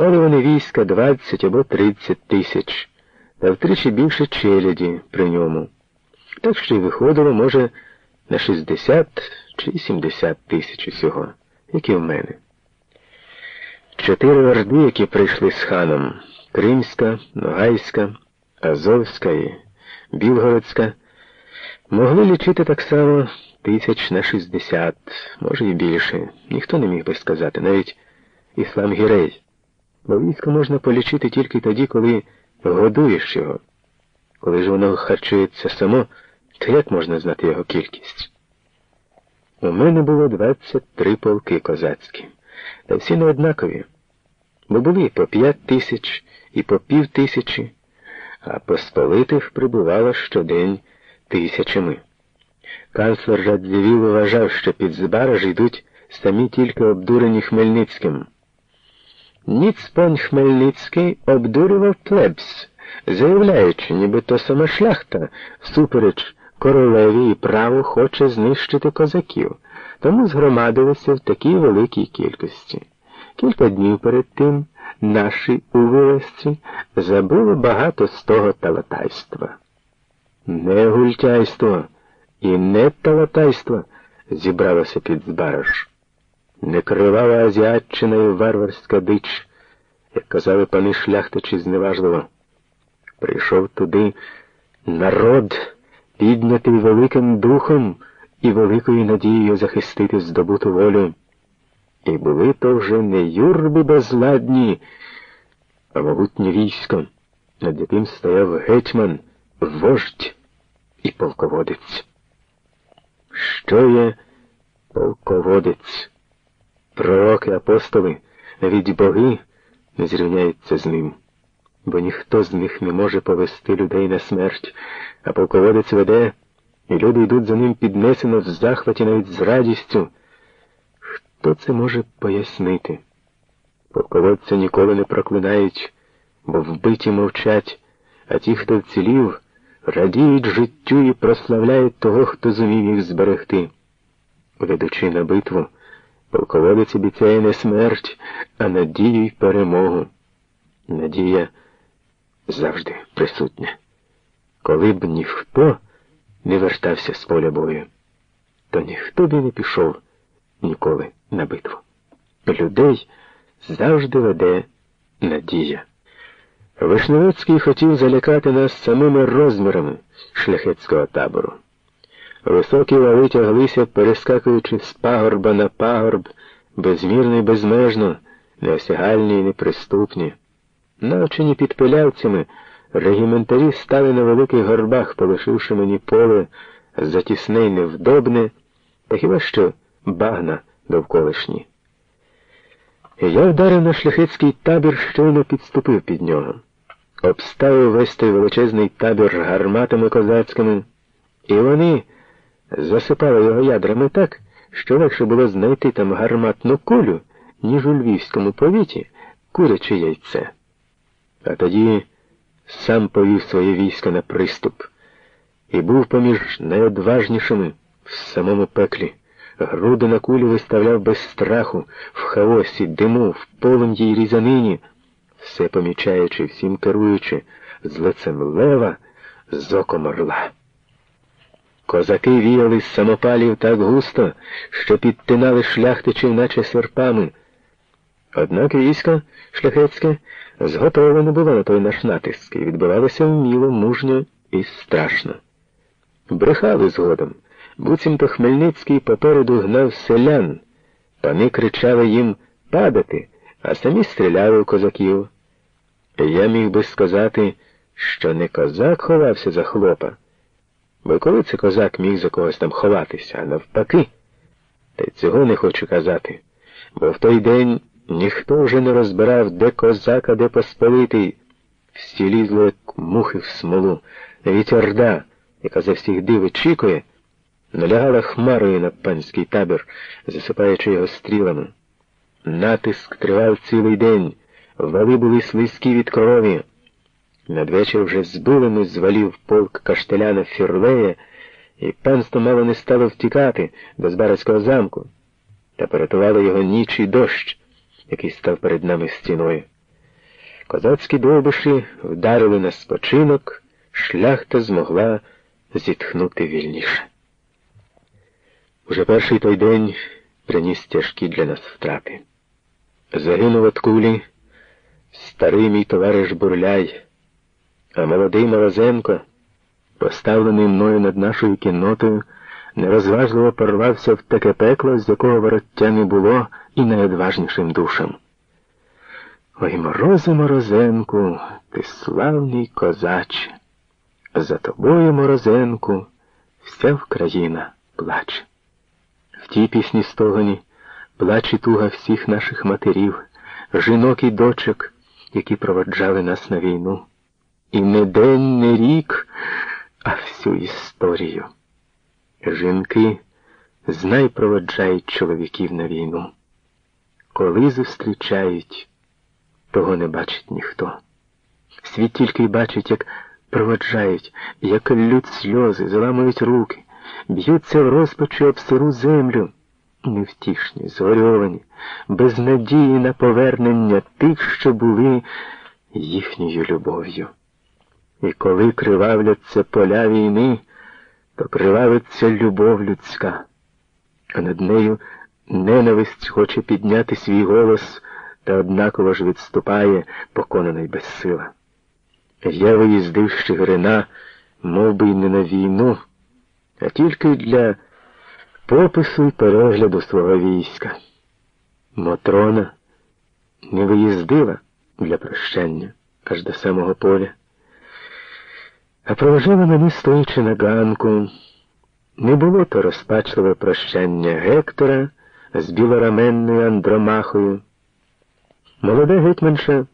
Мали вони війська 20 або 30 тисяч, та втричі більше челяді при ньому. Так що й виходило, може, на 60 чи 70 тисяч усього, як і в мене. Чотири орди, які прийшли з ханом Кримська, Ногайська, Азовська і Білгородська, могли лічити так само тисяч на 60, може і більше. Ніхто не міг би сказати, навіть Іслам Гірей. Бо військо можна полічити тільки тоді, коли годуєш його. Коли ж воно харчується само, то як можна знати його кількість? У мене було 23 полки козацькі, та всі не однакові, бо були по п'ять тисяч і по пів тисячі, а посполитих прибувало щодень тисячами. Канцлер Радзівіл вважав, що під Збараж йдуть самі тільки обдурені Хмельницьким. Ніц пан Хмельницький обдурював плебс, заявляючи, нібито сама шляхта, супереч королеві і право хоче знищити козаків, тому згромадилися в такій великій кількості. Кілька днів перед тим наші у вилазці забили багато з того талатайства. Не гультяйство і не талатайство зібралося під збараж. Не кривава азіатчина і варварська дич, як казали пани шляхтичі зневажливо. Прийшов туди народ, піднятий великим духом і великою надією захистити здобуту волю. І були то вже не юрби безладні, а могутнє військо, над яким стояв гетьман, вождь і полководець. Що є полководець? Пророки, апостоли, навіть боги не зрівняються з ним, бо ніхто з них не може повести людей на смерть, а полководець веде, і люди йдуть за ним піднесено в захваті навіть з радістю. Хто це може пояснити? Полководця ніколи не проклинають, бо вбиті мовчать, а ті, хто вцілів, радіють життю і прославляють того, хто зумів їх зберегти. Ведучи на битву, полководець обіцяє не смерть, а надію й перемогу. Надія завжди присутня. Коли б ніхто не вертався з поля бою, то ніхто б і не пішов ніколи на битву. Людей завжди веде надія. Вишневецький хотів залякати нас самими розмірами шляхетського табору. Високі вали тяглися, перескакуючи з пагорба на пагорб, безмірно і безмежно, неосягальні і неприступні. Навчені під пилявцями, регіментарі стали на великих горбах, полишивши мені поле затісне й невдобне, та хіба що багна довколишні. Я вдарив на шляхетський табір, щойно підступив під нього, обставив весь той величезний табір гарматами козацькими, і вони засипали його ядрами так, що легше було знайти там гарматну кулю, ніж у львівському повіті куряче яйце. А тоді сам повів своє військо на приступ і був поміж найодважнішими в самому пеклі. Груди на кулі виставляв без страху, в хаосі, диму, в полум'ї й різанині, все помічаючи, всім керуючи, з лицем лева, з оком орла. Козаки віяли з самопалів так густо, що підтинали шляхтичів, наче серпами. Однак військо шляхетське зготовлене було на той наш натиск і відбивалося вміло, мужньо і страшно. Брехали згодом. Буцімто Хмельницький попереду гнав селян. Пани кричали їм падати, а самі стріляли у козаків. Я міг би сказати, що не козак ховався за хлопа, бо коли це козак міг за когось там ховатися, а навпаки. Та й цього не хочу казати, бо в той день ніхто вже не розбирав, де козак, а де посполитий. Всі лізли, як мухи в смолу, навіть орда, яка за всіх див очікує налягала хмарою на панський табір, засипаючи його стрілами. Натиск тривав цілий день, вали були слизькі від крові. Надвечір вже збилими звалів полк каштеляна Фірлея, і панство мало не стало втікати до Збаразького замку, та порятували його ніч і дощ, який став перед нами стіною. Козацькі довбиші вдарили на спочинок, шляхта змогла зітхнути вільніше. Уже перший той день приніс тяжкі для нас втрати. Загинув от кулі старий мій товариш Бурляй, а молодий Морозенко, поставлений мною над нашою кіннотою, нерозважливо порвався в таке пекло, з якого вороття не було і найодважнішим душам. Ой, морозе Морозенку, ти славний козаче, за тобою, Морозенку, вся Вкраїна плаче. В тій пісні стогоні плаче туга всіх наших матерів, жінок і дочок, які проводжали нас на війну. І не день, не рік, а всю історію. Жінки знай проводжають чоловіків на війну. Коли зустрічають, того не бачить ніхто. Світ тільки й бачить, як проводжають, як лють сльози, заламують руки, б'ються в розпачі об сиру землю, невтішні, згорьовані, без надії на повернення тих, що були їхньою любов'ю. І коли кривавляться поля війни, то кривавиться любов людська, а над нею ненависть хоче підняти свій голос та однаково ж відступає, поконаний безсила. Я виїздив з Чигирина, мов би не на війну, а тільки для попису й перегляду свого війська. Мотрона не виїздила для прощання аж до самого поля, а проважала мене, стоячи на ганку. Не було то розпачливе прощання Гектора з білораменною Андромахою. Молода гетьманша